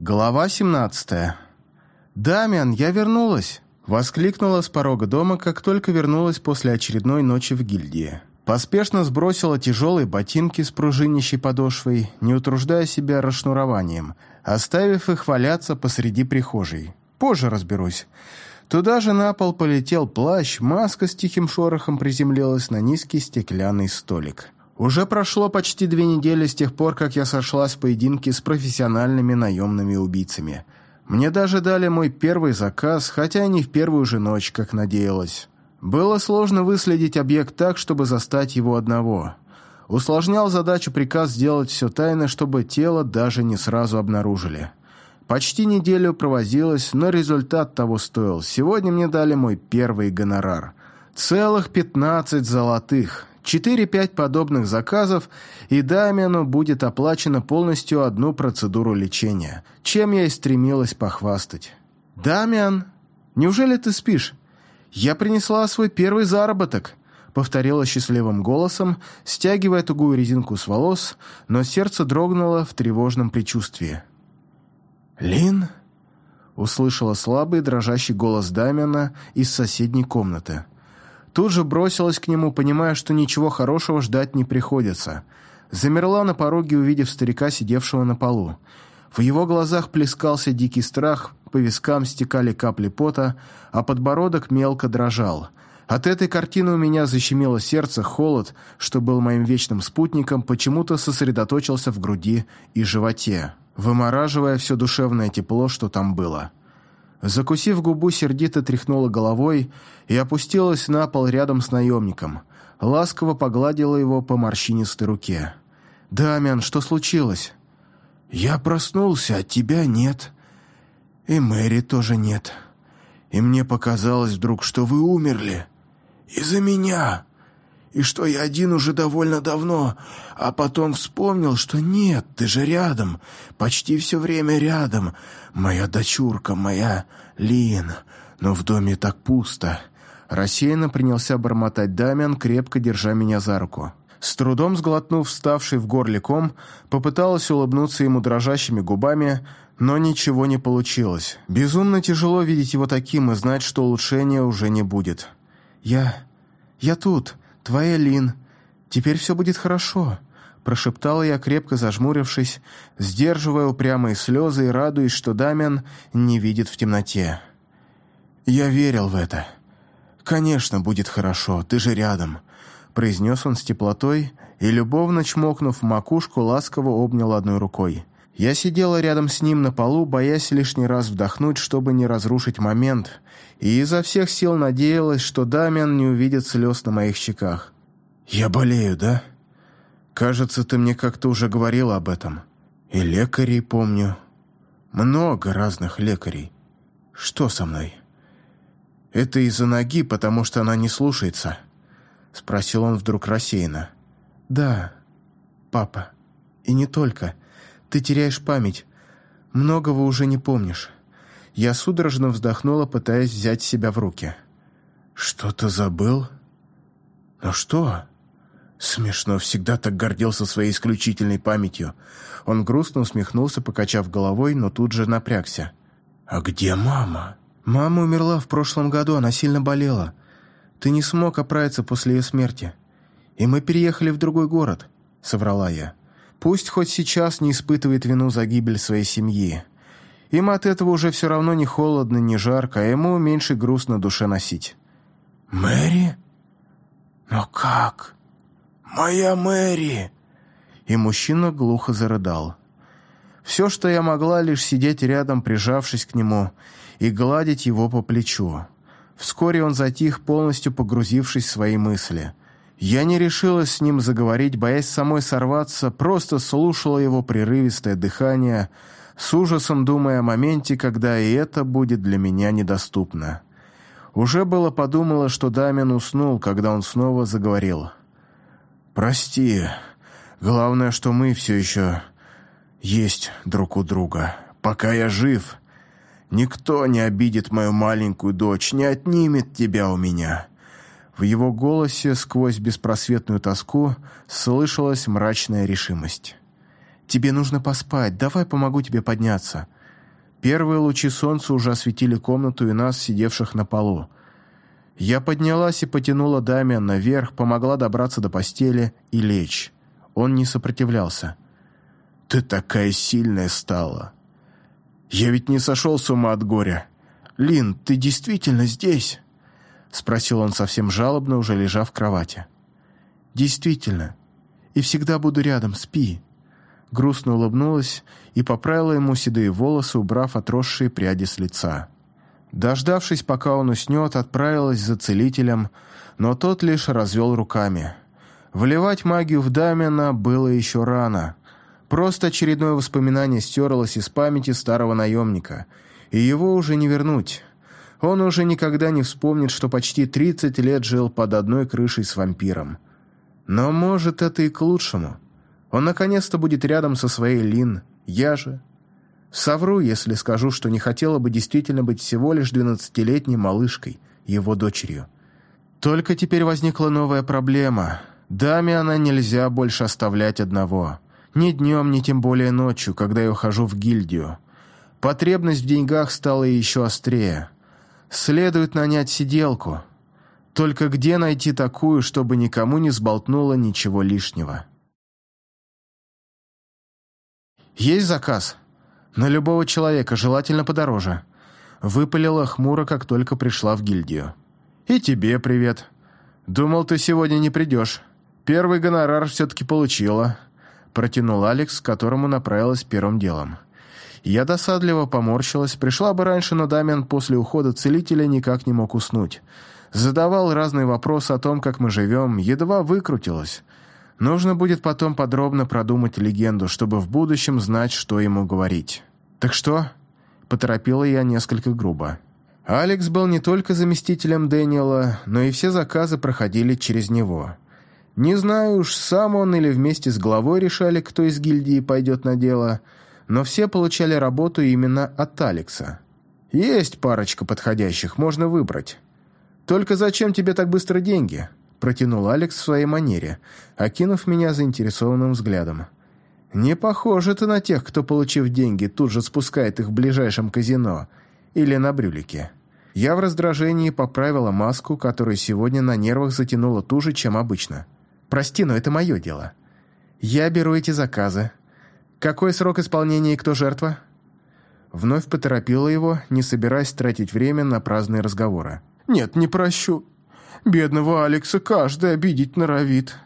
Глава 17. «Дамиан, я вернулась!» Воскликнула с порога дома, как только вернулась после очередной ночи в гильдии. Поспешно сбросила тяжелые ботинки с пружинящей подошвой, не утруждая себя расшнурованием, оставив их валяться посреди прихожей. Позже разберусь. Туда же на пол полетел плащ, маска с тихим шорохом приземлилась на низкий стеклянный столик. Уже прошло почти две недели с тех пор, как я сошлась в поединке с профессиональными наемными убийцами. Мне даже дали мой первый заказ, хотя и не в первую же ночь, как надеялась. Было сложно выследить объект так, чтобы застать его одного. Усложнял задачу приказ сделать все тайно, чтобы тело даже не сразу обнаружили. Почти неделю провозилась, но результат того стоил. Сегодня мне дали мой первый гонорар. Целых пятнадцать золотых. Четыре-пять подобных заказов, и Дамиану будет оплачено полностью одну процедуру лечения, чем я и стремилась похвастать. «Дамиан, неужели ты спишь? Я принесла свой первый заработок», повторила счастливым голосом, стягивая тугую резинку с волос, но сердце дрогнуло в тревожном предчувствии. «Лин?» услышала слабый дрожащий голос Дамиана из соседней комнаты – Тут же бросилась к нему, понимая, что ничего хорошего ждать не приходится. Замерла на пороге, увидев старика, сидевшего на полу. В его глазах плескался дикий страх, по вискам стекали капли пота, а подбородок мелко дрожал. От этой картины у меня защемило сердце, холод, что был моим вечным спутником, почему-то сосредоточился в груди и животе, вымораживая все душевное тепло, что там было. Закусив губу, сердито тряхнула головой и опустилась на пол рядом с наемником. Ласково погладила его по морщинистой руке. «Дамиан, что случилось?» «Я проснулся, а тебя нет. И Мэри тоже нет. И мне показалось вдруг, что вы умерли. Из-за меня!» И что я один уже довольно давно, а потом вспомнил, что нет, ты же рядом, почти все время рядом, моя дочурка, моя Лин, но в доме так пусто». Рассеянно принялся бормотать Дамиан, крепко держа меня за руку. С трудом сглотнув вставший в горле ком, попыталась улыбнуться ему дрожащими губами, но ничего не получилось. Безумно тяжело видеть его таким и знать, что улучшения уже не будет. «Я... я тут», твоя Лин. Теперь все будет хорошо», – прошептала я, крепко зажмурившись, сдерживая упрямые слезы и радуясь, что Дамиан не видит в темноте. «Я верил в это. Конечно, будет хорошо, ты же рядом», – произнес он с теплотой и, любовно чмокнув макушку, ласково обнял одной рукой. Я сидела рядом с ним на полу, боясь лишний раз вдохнуть, чтобы не разрушить момент, и изо всех сил надеялась, что Дамиан не увидит слез на моих щеках. «Я болею, да? Кажется, ты мне как-то уже говорила об этом. И лекарей помню. Много разных лекарей. Что со мной?» «Это из-за ноги, потому что она не слушается?» Спросил он вдруг рассеянно. «Да, папа. И не только. Ты теряешь память. Многого уже не помнишь». Я судорожно вздохнула, пытаясь взять себя в руки. «Что-то забыл? Ну что?» Смешно, всегда так гордился своей исключительной памятью. Он грустно усмехнулся, покачав головой, но тут же напрягся. «А где мама?» «Мама умерла в прошлом году, она сильно болела. Ты не смог оправиться после ее смерти. И мы переехали в другой город», — соврала я. «Пусть хоть сейчас не испытывает вину за гибель своей семьи. Им от этого уже все равно не холодно, не жарко, а ему меньше груз на душе носить. «Мэри? Но как? Моя Мэри!» И мужчина глухо зарыдал. Все, что я могла, лишь сидеть рядом, прижавшись к нему, и гладить его по плечу. Вскоре он затих, полностью погрузившись в свои мысли. Я не решилась с ним заговорить, боясь самой сорваться, просто слушала его прерывистое дыхание — с ужасом думая о моменте, когда и это будет для меня недоступно. Уже было подумала, что Дамин уснул, когда он снова заговорил. «Прости. Главное, что мы все еще есть друг у друга. Пока я жив, никто не обидит мою маленькую дочь, не отнимет тебя у меня». В его голосе сквозь беспросветную тоску слышалась мрачная решимость. «Тебе нужно поспать, давай помогу тебе подняться». Первые лучи солнца уже осветили комнату и нас, сидевших на полу. Я поднялась и потянула Дамиан наверх, помогла добраться до постели и лечь. Он не сопротивлялся. «Ты такая сильная стала!» «Я ведь не сошел с ума от горя!» «Лин, ты действительно здесь?» Спросил он совсем жалобно, уже лежа в кровати. «Действительно. И всегда буду рядом, спи». Грустно улыбнулась и поправила ему седые волосы, убрав отросшие пряди с лица. Дождавшись, пока он уснет, отправилась за целителем, но тот лишь развел руками. Вливать магию в Дамина было еще рано. Просто очередное воспоминание стерлось из памяти старого наемника, и его уже не вернуть. Он уже никогда не вспомнит, что почти 30 лет жил под одной крышей с вампиром. Но, может, это и к лучшему. Он наконец-то будет рядом со своей Лин. Я же... Совру, если скажу, что не хотела бы действительно быть всего лишь двенадцатилетней малышкой, его дочерью. Только теперь возникла новая проблема. Даме она нельзя больше оставлять одного. Ни днем, ни тем более ночью, когда я ухожу в гильдию. Потребность в деньгах стала еще острее. Следует нанять сиделку. Только где найти такую, чтобы никому не сболтнуло ничего лишнего? «Есть заказ?» «На любого человека, желательно подороже». Выпалила хмуро, как только пришла в гильдию. «И тебе привет. Думал, ты сегодня не придешь. Первый гонорар все-таки получила», протянул Алекс, к которому направилась первым делом. Я досадливо поморщилась, пришла бы раньше, но Дамиан после ухода целителя никак не мог уснуть. Задавал разные вопросы о том, как мы живем, едва выкрутилась. Нужно будет потом подробно продумать легенду, чтобы в будущем знать, что ему говорить. «Так что?» – поторопила я несколько грубо. Алекс был не только заместителем Дэниела, но и все заказы проходили через него. Не знаю уж, сам он или вместе с главой решали, кто из гильдии пойдет на дело, но все получали работу именно от Алекса. Есть парочка подходящих, можно выбрать. «Только зачем тебе так быстро деньги?» – протянул Алекс в своей манере, окинув меня заинтересованным взглядом. Не похоже ты на тех, кто, получив деньги, тут же спускает их в ближайшем казино или на брюлике. Я в раздражении поправила маску, которую сегодня на нервах затянула туже, чем обычно. Прости, но это мое дело. Я беру эти заказы. Какой срок исполнения и кто жертва? Вновь поторопила его, не собираясь тратить время на праздные разговоры. «Нет, не прощу. Бедного Алекса каждый обидеть норовит»,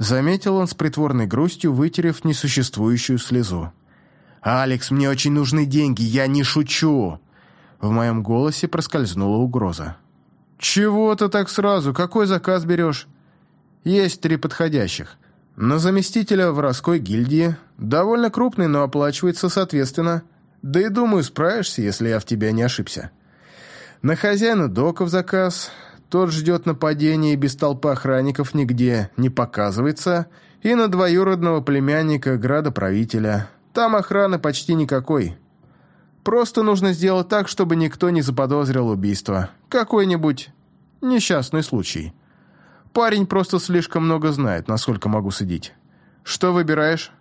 Заметил он с притворной грустью, вытерев несуществующую слезу. «Алекс, мне очень нужны деньги, я не шучу!» В моем голосе проскользнула угроза. «Чего ты так сразу? Какой заказ берешь?» «Есть три подходящих. На заместителя воровской гильдии. Довольно крупный, но оплачивается соответственно. Да и думаю, справишься, если я в тебя не ошибся. На хозяина доков заказ. Тот ждет нападения и без толпы охранников нигде не показывается, и на двоюродного племянника градоправителя. Там охраны почти никакой. Просто нужно сделать так, чтобы никто не заподозрил убийство. Какой-нибудь несчастный случай. Парень просто слишком много знает, насколько могу судить. Что выбираешь?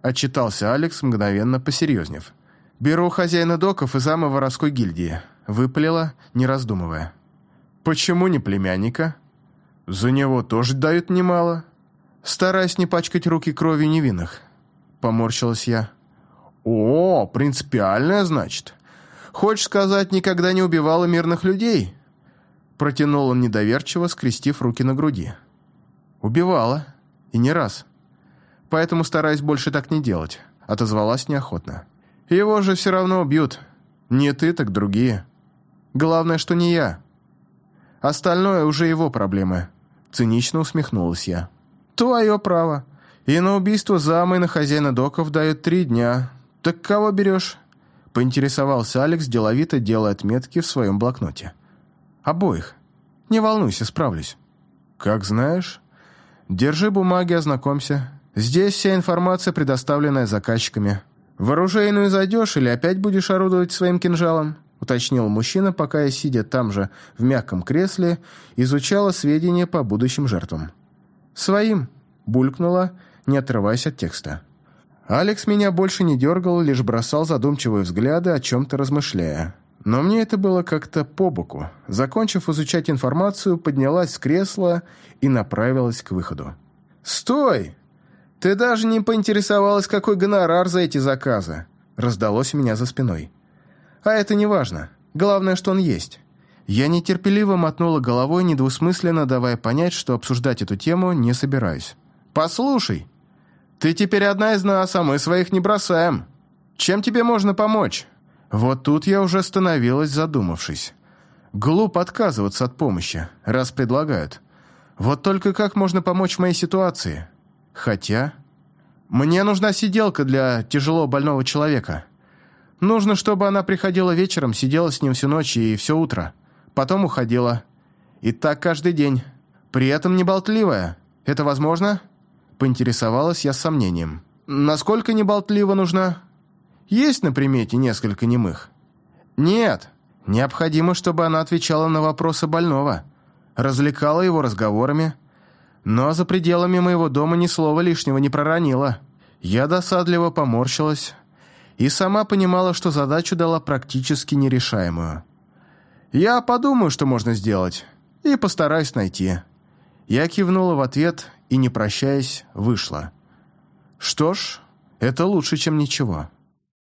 Отчитался Алекс, мгновенно посерьезнев. «Беру хозяина доков и зама воровской гильдии», — выпалила, не раздумывая. «Почему не племянника?» «За него тоже дают немало». «Стараюсь не пачкать руки кровью невинных», — поморщилась я. «О, принципиальная, значит. Хочешь сказать, никогда не убивала мирных людей?» Протянул он недоверчиво, скрестив руки на груди. «Убивала. И не раз. Поэтому стараюсь больше так не делать», — отозвалась неохотно. «Его же все равно убьют. Не ты, так другие. Главное, что не я». Остальное уже его проблемы. Цинично усмехнулась я. Твое право. И на убийство зама и на хозяина доков дают три дня. Так кого берешь? Поинтересовался Алекс, деловито делая отметки в своем блокноте. Обоих. Не волнуйся, справлюсь. Как знаешь. Держи бумаги, ознакомься. Здесь вся информация, предоставленная заказчиками. В оружейную зайдешь или опять будешь орудовать своим кинжалом? уточнил мужчина, пока я, сидя там же, в мягком кресле, изучала сведения по будущим жертвам. «Своим», — булькнула, не отрываясь от текста. Алекс меня больше не дергал, лишь бросал задумчивые взгляды, о чем-то размышляя. Но мне это было как-то по боку. Закончив изучать информацию, поднялась с кресла и направилась к выходу. «Стой! Ты даже не поинтересовалась, какой гонорар за эти заказы!» Раздалось у меня за спиной. «А это не важно. Главное, что он есть». Я нетерпеливо мотнула головой, недвусмысленно давая понять, что обсуждать эту тему не собираюсь. «Послушай, ты теперь одна из нас, а мы своих не бросаем. Чем тебе можно помочь?» Вот тут я уже остановилась, задумавшись. Глупо отказываться от помощи, раз предлагают. Вот только как можно помочь в моей ситуации? Хотя... Мне нужна сиделка для тяжело больного человека. Нужно, чтобы она приходила вечером, сидела с ним всю ночь и все утро. Потом уходила. И так каждый день. При этом не болтливая. Это возможно?» Поинтересовалась я с сомнением. «Насколько неболтлива нужна?» «Есть на примете несколько немых?» «Нет. Необходимо, чтобы она отвечала на вопросы больного, развлекала его разговорами, но за пределами моего дома ни слова лишнего не проронила. Я досадливо поморщилась и сама понимала, что задачу дала практически нерешаемую. «Я подумаю, что можно сделать, и постараюсь найти». Я кивнула в ответ и, не прощаясь, вышла. Что ж, это лучше, чем ничего.